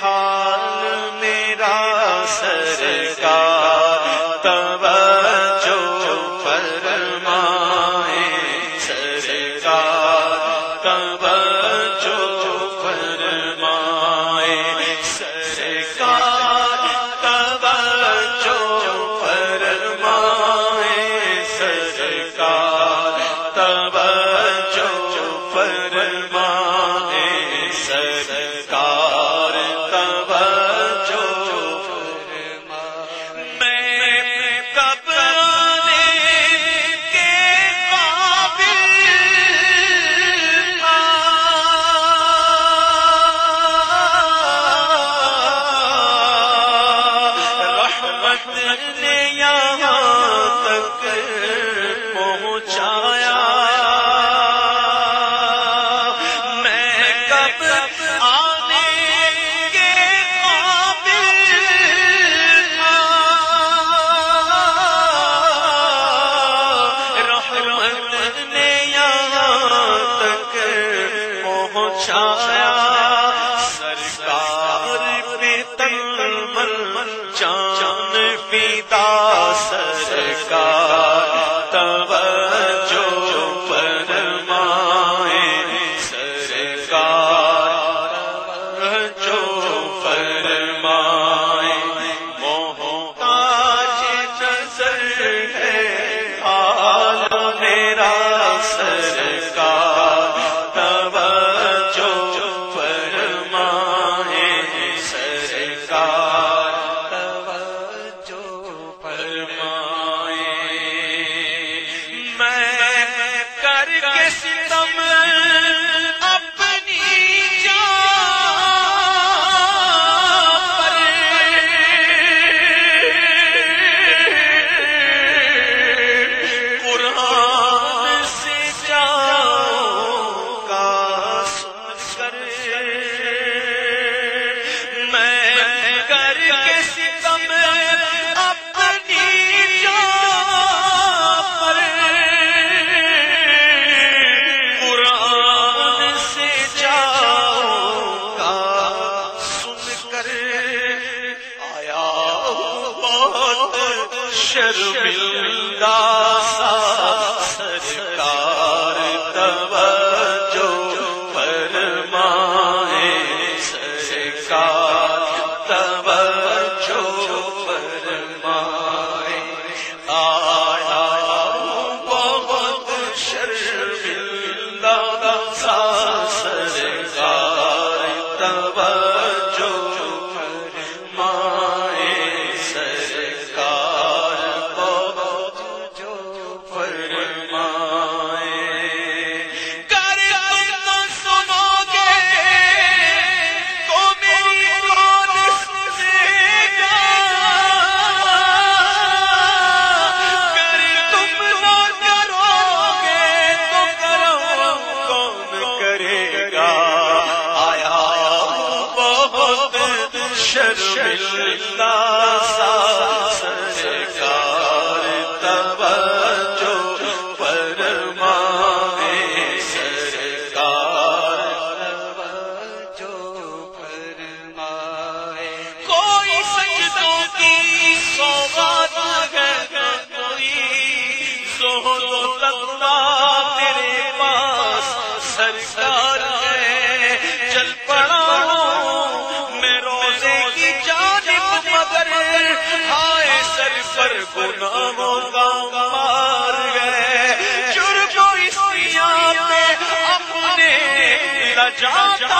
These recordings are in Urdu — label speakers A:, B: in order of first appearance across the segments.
A: چل جان میں سرکار تب کا پر گناہوں کا مار گئے۔ چربو اسیا میں اپنے لجاتا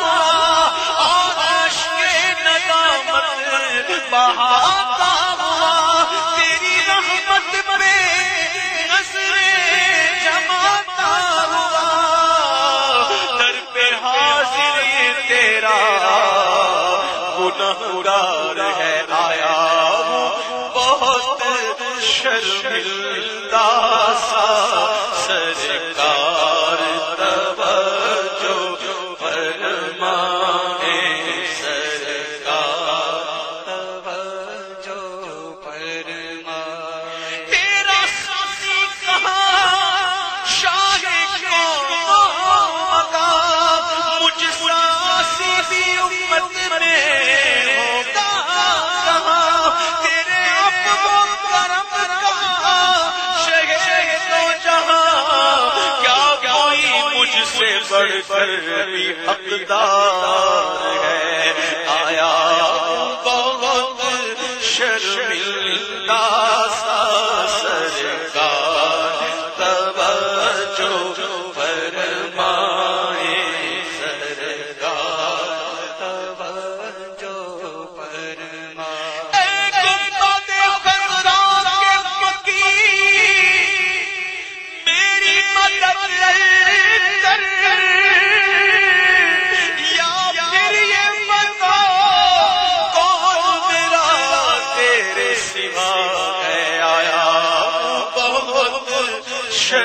A: ہوا۔ آش کے ندامت بہاتا ہوا۔ تیری رحمت میں نظریں جماتا ہوا۔ در پہ حاضر تیرا بڑھ کر بھی حقدار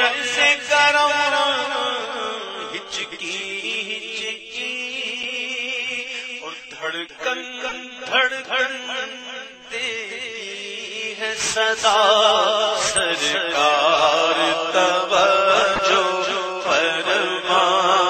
A: عرض کرم ہچکی ہچکی اور دھڑکن دھڑکن دیتی ہے صدا سرکار توجہ فرمائے۔